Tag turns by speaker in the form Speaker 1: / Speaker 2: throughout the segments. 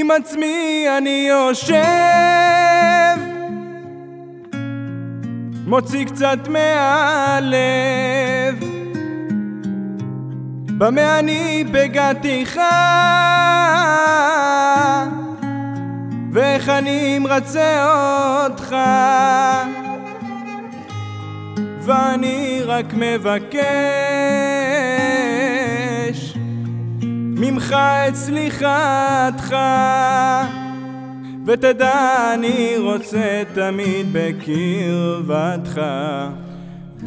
Speaker 1: עם עצמי אני יושב. מוציא קצת מהלב. במה אני פגעתיך ואיך אני מרצה אותך? ואני רק מבקש ממך את סליחתך ותדע אני רוצה תמיד בקרבתך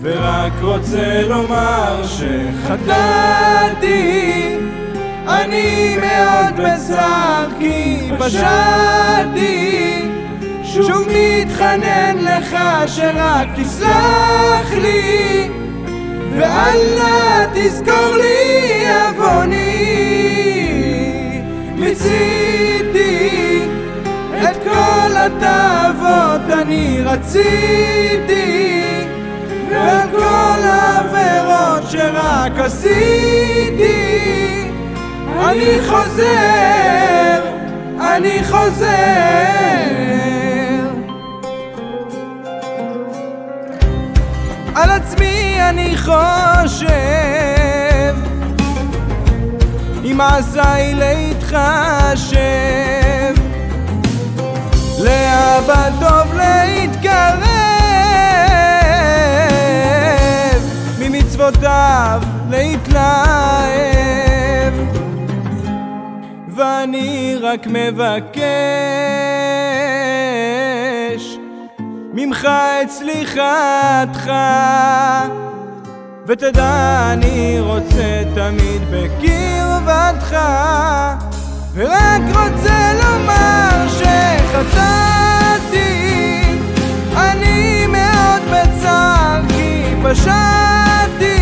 Speaker 1: ורק רוצה לומר שחטאתי אני מאוד בצער כי פשעתי שוב מתחנן לך שרק תסלח לי ואל נא תזכור לי עווני מיציתי את כל התאוות אני רציתי ועל כל העבירות שרק עשיתי. אני חוזר, אני חוזר. על עצמי אני חושב אם מעשיי להתחשב לאבא טוב להתקרב ממצוותיו להתלהב. ואני רק מבקש ממך את סליחתך ותדע אני רוצה תמיד בקרבתך ורק רוצה לומר שחטאתי. אני מאוד בצער כי פשעתי.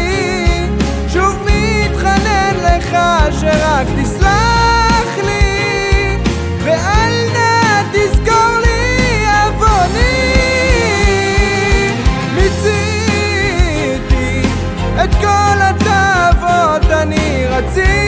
Speaker 1: שוב מתחנן לך שרק תסלח לי ואל נא תזכור לי עווני. מיציתי את כל התאוות אני רציתי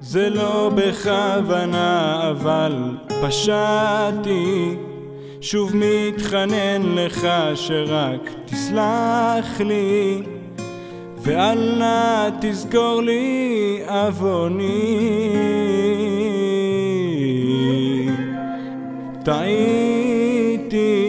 Speaker 1: זה לא בכוונה אבל פשעתי. שוב מתחנן לך שרק תסלח לי ואל נא תזכור לי עווני. טעיתי